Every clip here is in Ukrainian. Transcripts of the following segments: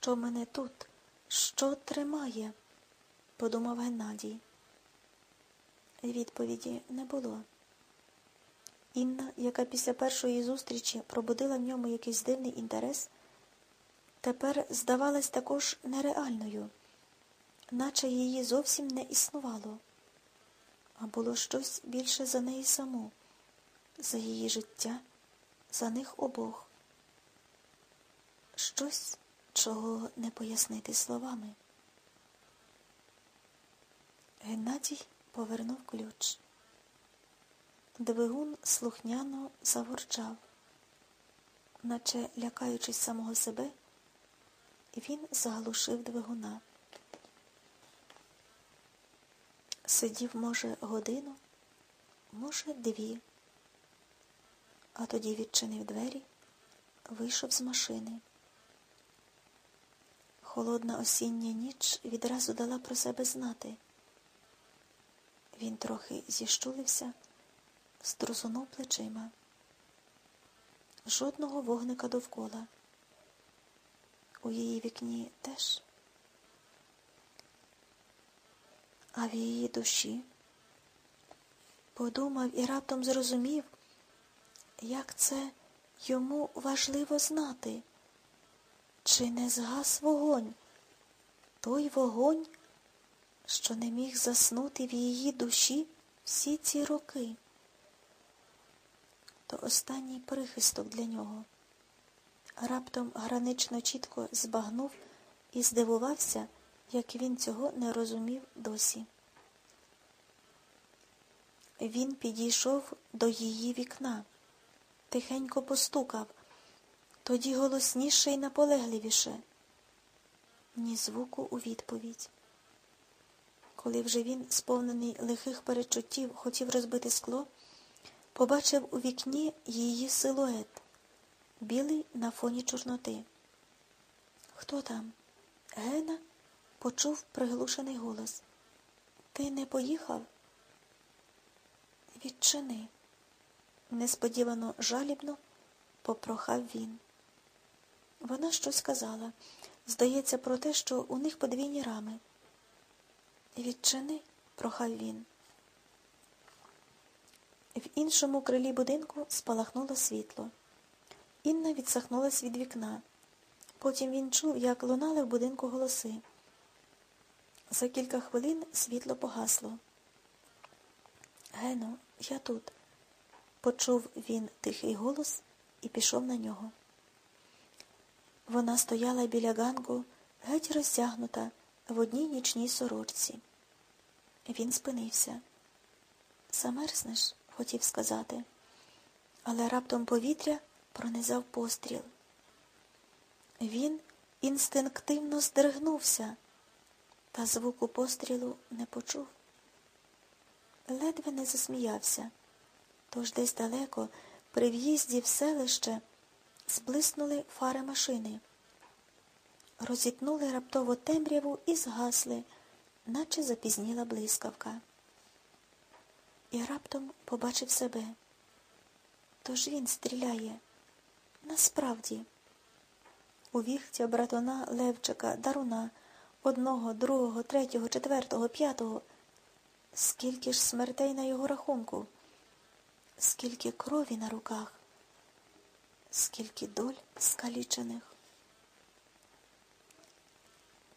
Що мене тут? Що тримає? подумав Геннадій. Відповіді не було. Інна, яка після першої зустрічі пробудила в ньому якийсь дивний інтерес, тепер здавалась також нереальною, наче її зовсім не існувало, а було щось більше за неї саму, за її життя, за них обох. Щось, чого не пояснити словами. Геннадій повернув ключ. Двигун слухняно заворчав, наче лякаючись самого себе, він заглушив двигуна. Сидів, може, годину, може, дві, а тоді відчинив двері, вийшов з машини. Холодна осіння ніч відразу дала про себе знати. Він трохи зіщулився, струсунув плечима. Жодного вогника довкола. У її вікні теж. А в її душі подумав і раптом зрозумів, як це йому важливо знати, чи не згас вогонь, той вогонь, що не міг заснути в її душі всі ці роки. То останній прихисток для нього. Раптом гранично чітко збагнув і здивувався, як він цього не розумів досі. Він підійшов до її вікна, тихенько постукав, тоді голосніше й наполегливіше, ні звуку у відповідь. Коли вже він, сповнений лихих перечуттів, хотів розбити скло, побачив у вікні її силует, білий на фоні чорноти. Хто там? Гена? почув приглушений голос. Ти не поїхав? Відчини. Несподівано жалібно попрохав він. Вона щось сказала. Здається, про те, що у них подвійні рами. Відчини, прохав він. В іншому крилі будинку спалахнуло світло. Інна відсахнулась від вікна. Потім він чув, як лунали в будинку голоси. За кілька хвилин світло погасло. Гено, я тут, почув він тихий голос і пішов на нього. Вона стояла біля ганку, геть розтягнута в одній нічній сорочці. Він спинився. Замерзнеш, хотів сказати, але раптом повітря пронизав постріл. Він інстинктивно здригнувся, та звуку пострілу не почув. Ледве не засміявся, тож десь далеко, при в'їзді в селище, зблиснули фари машини, розітнули раптово темряву і згасли, наче запізніла блискавка. І раптом побачив себе. Тож він стріляє. Насправді, у віхтя братона Левчика, Даруна, одного, другого, третього, четвертого, п'ятого. Скільки ж смертей на його рахунку, скільки крові на руках, скільки доль скалічених.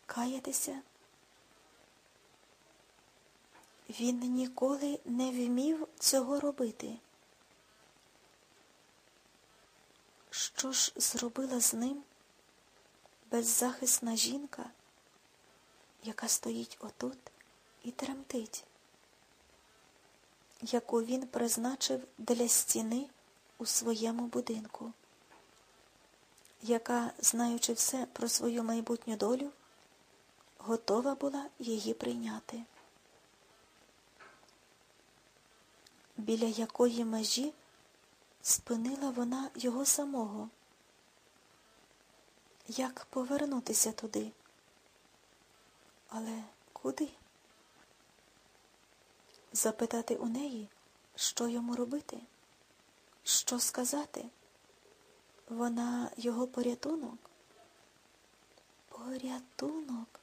Каятися? Він ніколи не вмів цього робити. Що ж зробила з ним беззахисна жінка, яка стоїть отут і тремтить, яку він призначив для стіни у своєму будинку, яка, знаючи все про свою майбутню долю, готова була її прийняти, біля якої межі спинила вона його самого. Як повернутися туди? Але куди? Запитати у неї, що йому робити? Що сказати? Вона його порятунок? Порятунок.